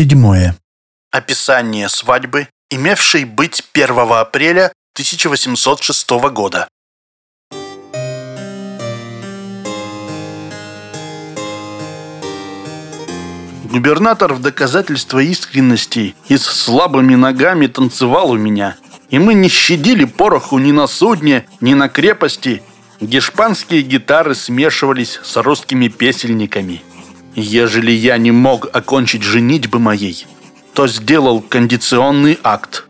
Седьмое. Описание свадьбы, имевшей быть 1 апреля 1806 года. Губернатор в доказательство искренности и с слабыми ногами танцевал у меня. И мы не щадили пороху ни на судне, ни на крепости. Гешпанские гитары смешивались с русскими песельниками. Ежели я не мог окончить женитьбы моей, то сделал кондиционный акт.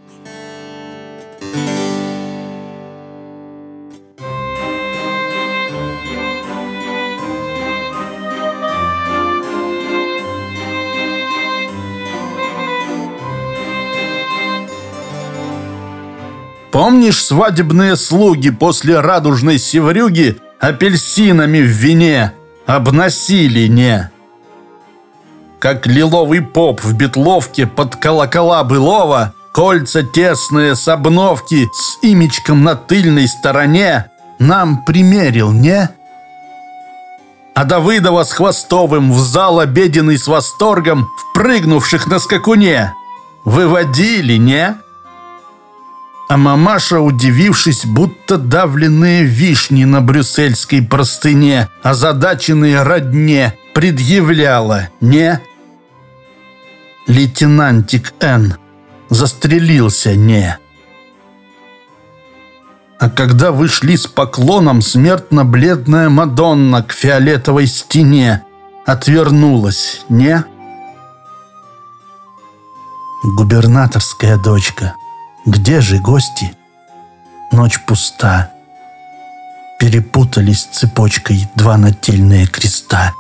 Помнишь свадебные слуги после радужной севрюги апельсинами в вине обносили, не? Как лиловый поп в бетловке под колокола былого, кольца тесные с обновки с имечком на тыльной стороне нам примерил, не? А Давыдова с Хвостовым в зал обеденный с восторгом, впрыгнувших на скакуне, выводили, не? А мамаша, удивившись, будто давленные вишни на брюссельской простыне, озадаченные родне, предъявляла, не? Лейтенантик Н. застрелился, не? А когда вышли с поклоном, смертно-бледная Мадонна к фиолетовой стене отвернулась, не? Губернаторская дочка – где же гости? Ночь пуста. Перепутались цепочкой два нательные креста.